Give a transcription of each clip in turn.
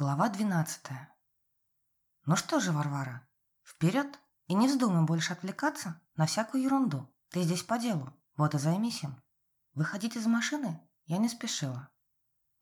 Глава двенадцатая. Ну что же, Варвара, вперед и не вздумай больше отвлекаться на всякую ерунду. Ты здесь по делу, вот и займись им. Выходить из машины я не спешила.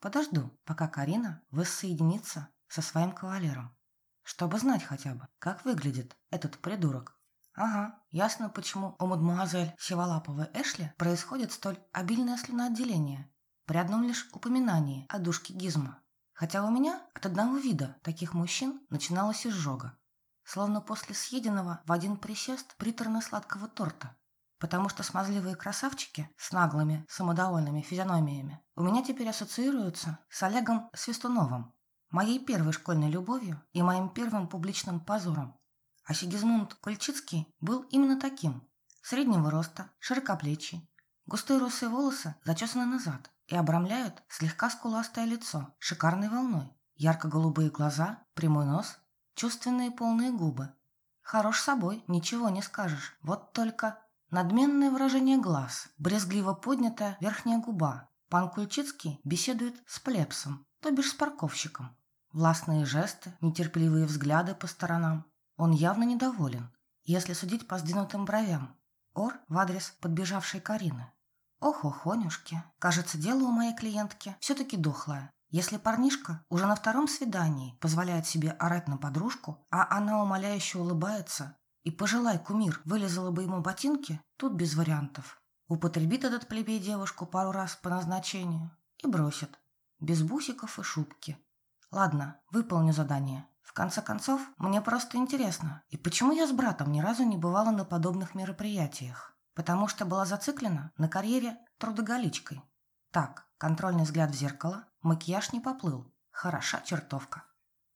Подожду, пока Карина воссоединится со своим кавалером, чтобы знать хотя бы, как выглядит этот придурок. Ага, ясно, почему у мадемуазель Севалаповой Эшли происходит столь обильное слюноотделение при одном лишь упоминании о душке Гизма. Хотя у меня от одного вида таких мужчин начиналась изжога. Словно после съеденного в один присест приторно-сладкого торта. Потому что смазливые красавчики с наглыми, самодовольными физиономиями у меня теперь ассоциируются с Олегом Свистуновым, моей первой школьной любовью и моим первым публичным позором. А Сигизмунд Кульчицкий был именно таким. Среднего роста, широкоплечий, густые русые волосы зачесаны назад, и обрамляют слегка скуластое лицо шикарной волной, ярко-голубые глаза, прямой нос, чувственные полные губы. Хорош собой, ничего не скажешь. Вот только надменное выражение глаз, брезгливо поднятая верхняя губа. Пан Кульчицкий беседует с плебсом, то бишь с парковщиком. Властные жесты, нетерпеливые взгляды по сторонам. Он явно недоволен, если судить по сдвинутым бровям. Ор в адрес подбежавшей Карины. Ох, охонюшки, кажется, дело у моей клиентки все-таки дохлое. Если парнишка уже на втором свидании позволяет себе орать на подружку, а она умоляюще улыбается, и, пожелай, кумир, вылезала бы ему ботинки, тут без вариантов. Употребит этот плебей девушку пару раз по назначению и бросит. Без бусиков и шубки. Ладно, выполню задание. В конце концов, мне просто интересно, и почему я с братом ни разу не бывала на подобных мероприятиях? Потому что была зациклена на карьере трудоголичкой. Так, контрольный взгляд в зеркало, макияж не поплыл. Хороша чертовка.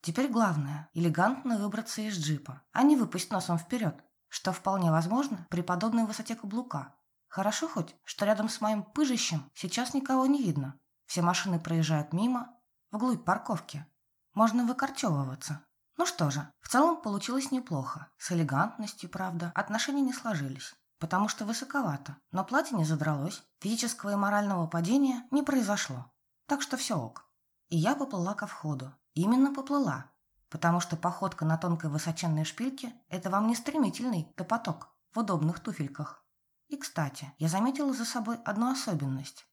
Теперь главное – элегантно выбраться из джипа, а не выпасть носом вперед, что вполне возможно при подобной высоте каблука. Хорошо хоть, что рядом с моим пыжищем сейчас никого не видно. Все машины проезжают мимо, вглубь парковки. Можно выкорчевываться. Ну что же, в целом получилось неплохо. С элегантностью, правда, отношения не сложились потому что высоковато, но платье не задралось, физического и морального падения не произошло. Так что все ок. И я поплыла ко входу. Именно поплыла, потому что походка на тонкой высоченной шпильке – это вам не стремительный топоток в удобных туфельках. И, кстати, я заметила за собой одну особенность.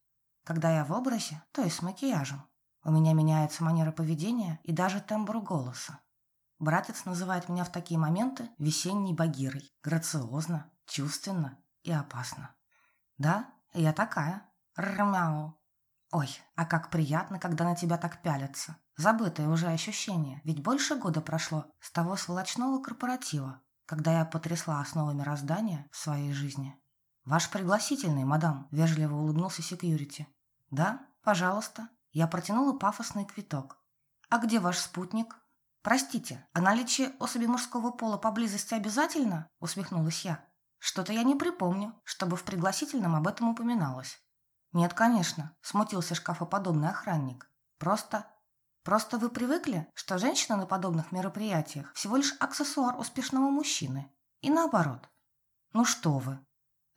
Когда я в образе, то есть с макияжем, у меня меняется манера поведения и даже тембр голоса. Братец называет меня в такие моменты весенней багирой. Грациозно, чувственно и опасно. Да, я такая. Рмяу. Ой, а как приятно, когда на тебя так пялятся. Забытое уже ощущение, ведь больше года прошло с того сволочного корпоратива, когда я потрясла основы мироздания в своей жизни. «Ваш пригласительный, мадам», – вежливо улыбнулся секьюрити. «Да, пожалуйста». Я протянула пафосный квиток. «А где ваш спутник?» «Простите, а наличие особи мужского пола поблизости обязательно?» – усмехнулась я. Что-то я не припомню, чтобы в пригласительном об этом упоминалось. Нет, конечно, смутился шкафоподобный охранник. Просто... Просто вы привыкли, что женщина на подобных мероприятиях всего лишь аксессуар успешного мужчины. И наоборот. Ну что вы.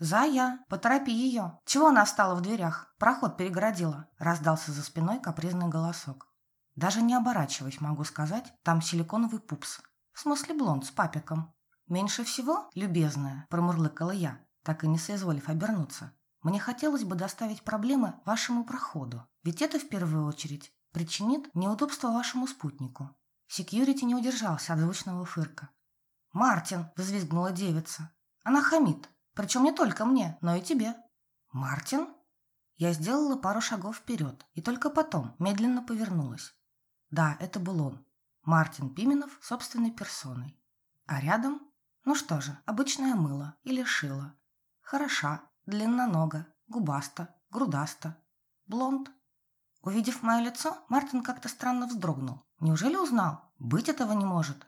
«Зая, поторопи ее! Чего она встала в дверях? Проход перегородила!» Раздался за спиной капризный голосок. Даже не оборачиваясь, могу сказать, там силиконовый пупс. В смысле блонд с папиком. «Меньше всего, любезная», – промурлыкала я, так и не соизволив обернуться. «Мне хотелось бы доставить проблемы вашему проходу, ведь это в первую очередь причинит неудобство вашему спутнику». Секьюрити не удержался от звучного фырка. «Мартин!» – взвизгнула девица. «Она хамит, причем не только мне, но и тебе». «Мартин?» Я сделала пару шагов вперед и только потом медленно повернулась. Да, это был он. Мартин Пименов собственной персоной. А рядом ну что же, обычное мыло или шило. Хороша, длиннонога, губаста, грудаста. Блонд. Увидев мое лицо, Мартин как-то странно вздрогнул. Неужели узнал? Быть этого не может.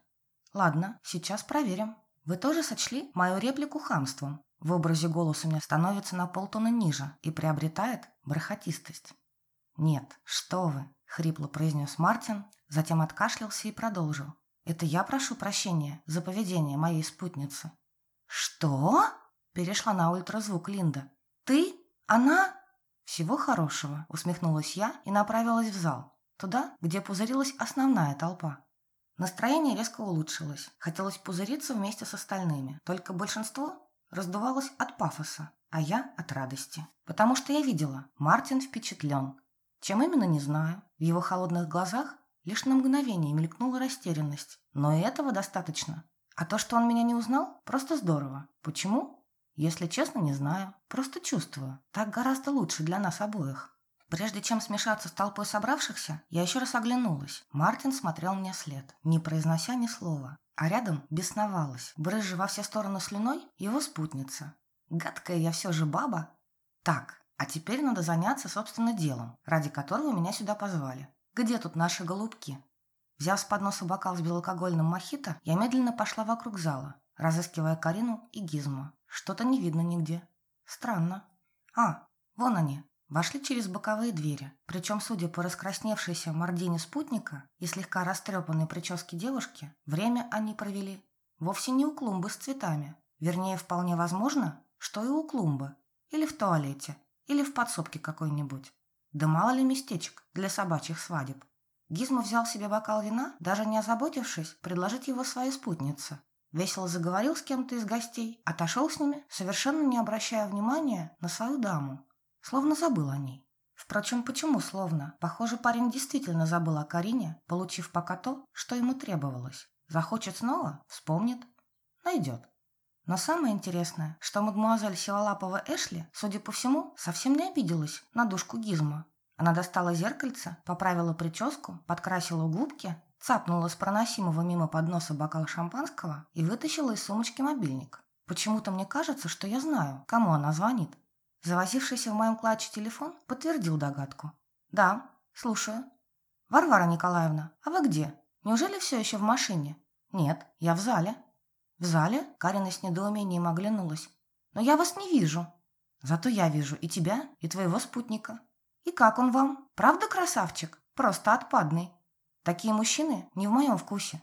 Ладно, сейчас проверим. Вы тоже сочли мою реплику хамством? В образе голос у меня становится на полтона ниже и приобретает бархатистость. «Нет, что вы!» – хрипло произнес Мартин, затем откашлялся и продолжил. Это я прошу прощения за поведение моей спутницы. Что? Перешла на ультразвук Линда. Ты? Она? Всего хорошего, усмехнулась я и направилась в зал. туда, где пузырилась основная толпа. Настроение резко улучшилось. Хотелось пузыриться вместе с остальными. Только большинство раздувалось от пафоса, а я от радости. Потому что я видела, Мартин впечатлен. Чем именно, не знаю. В его холодных глазах лишь на мгновение мелькнула растерянность. Но и этого достаточно. А то, что он меня не узнал, просто здорово. Почему? Если честно, не знаю. Просто чувствую. Так гораздо лучше для нас обоих. Прежде чем смешаться с толпой собравшихся, я еще раз оглянулась. Мартин смотрел мне след, не произнося ни слова. А рядом бесновалась, брызжа во все стороны слюной, его спутница. Гадкая я все же баба. Так, а теперь надо заняться, собственно, делом, ради которого меня сюда позвали. Где тут наши голубки? Взяв с подноса бокал с белокогольным мохито, я медленно пошла вокруг зала, разыскивая Карину и Гизмо. Что-то не видно нигде. Странно. А, вон они, Вошли через боковые двери, причем, судя по раскрасневшейся мордине спутника и слегка растрепанной прическе девушки, время они провели вовсе не у клумбы с цветами. Вернее, вполне возможно, что и у клумбы, или в туалете, или в подсобке какой-нибудь. Да мало ли местечек для собачьих свадеб. Гизмо взял себе бокал вина, даже не озаботившись предложить его своей спутнице. Весело заговорил с кем-то из гостей, отошел с ними, совершенно не обращая внимания на свою даму, Словно забыл о ней. Впрочем, почему словно? Похоже, парень действительно забыл о Карине, получив пока то, что ему требовалось. Захочет снова? Вспомнит? Найдет. Но самое интересное, что мадемуазель Сиволапова Эшли, судя по всему, совсем не обиделась на душку Гизма. Она достала зеркальце, поправила прическу, подкрасила губки, цапнула с проносимого мимо подноса бокал шампанского и вытащила из сумочки мобильник. Почему-то мне кажется, что я знаю, кому она звонит. Завозившийся в моем клатче телефон подтвердил догадку. «Да, слушаю». «Варвара Николаевна, а вы где? Неужели все еще в машине?» «Нет, я в зале». «В зале?» Карина с недоумением оглянулась. «Но я вас не вижу». «Зато я вижу и тебя, и твоего спутника». «И как он вам? Правда красавчик? Просто отпадный». «Такие мужчины не в моем вкусе».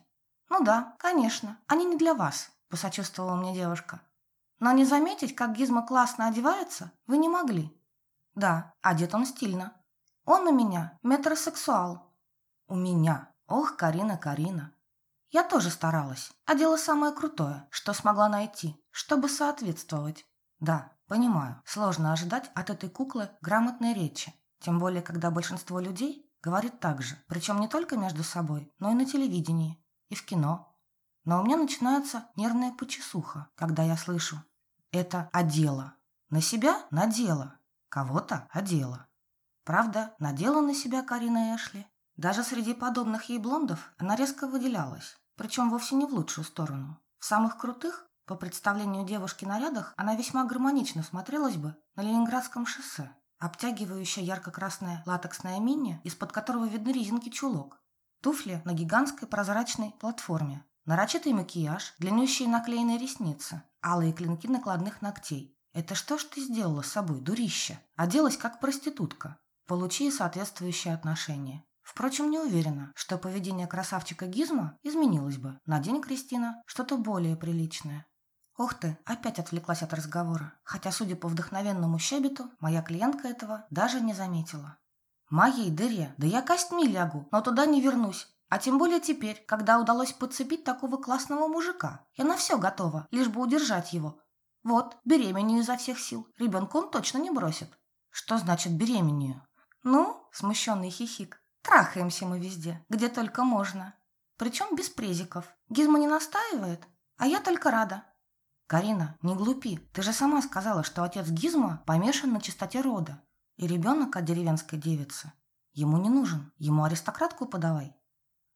«Ну да, конечно, они не для вас», – посочувствовала мне девушка. Но не заметить, как Гизма классно одевается, вы не могли. Да, одет он стильно. Он у меня метросексуал. У меня. Ох, Карина, Карина. Я тоже старалась. Одела самое крутое, что смогла найти, чтобы соответствовать. Да, понимаю, сложно ожидать от этой куклы грамотной речи. Тем более, когда большинство людей говорит так же. Причем не только между собой, но и на телевидении, и в кино. Но у меня начинается нервная почесуха, когда я слышу это одела. На себя надела. Кого-то одела. Правда, надела на себя Карина Эшли. Даже среди подобных ей блондов она резко выделялась. Причем вовсе не в лучшую сторону. В самых крутых, по представлению девушки нарядах, она весьма гармонично смотрелась бы на Ленинградском шоссе. Обтягивающая ярко-красная латексная мини, из-под которого видны резинки чулок. Туфли на гигантской прозрачной платформе. Нарочатый макияж, длиннющие наклеенные ресницы, алые клинки накладных ногтей. Это что ж ты сделала с собой, дурище? Оделась как проститутка. Получи соответствующее отношение. Впрочем, не уверена, что поведение красавчика Гизма изменилось бы. Надень, Кристина, что-то более приличное. Ух ты, опять отвлеклась от разговора. Хотя, судя по вдохновенному щебету, моя клиентка этого даже не заметила. Моей дыре, да я костьми лягу, но туда не вернусь. А тем более теперь, когда удалось подцепить такого классного мужика. Я на все готова, лишь бы удержать его. Вот, беременную изо всех сил. Ребенка он точно не бросит. Что значит беременную? Ну, смущенный хихик. Трахаемся мы везде, где только можно. Причем без презиков. Гизма не настаивает, а я только рада. Карина, не глупи. Ты же сама сказала, что отец Гизма помешан на чистоте рода. И ребенок от деревенской девицы. Ему не нужен. Ему аристократку подавай.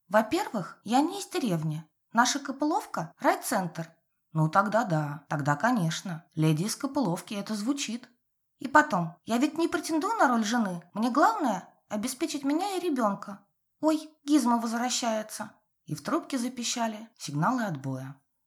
Во-первых, я не из деревни. Наша Копыловка – райцентр. Ну, тогда да, тогда, конечно. Леди из Копыловки это звучит. И потом, я ведь не претендую на роль жены. Мне главное – обеспечить меня и ребенка. Ой, Гизма возвращается. И в трубке запищали сигналы отбоя.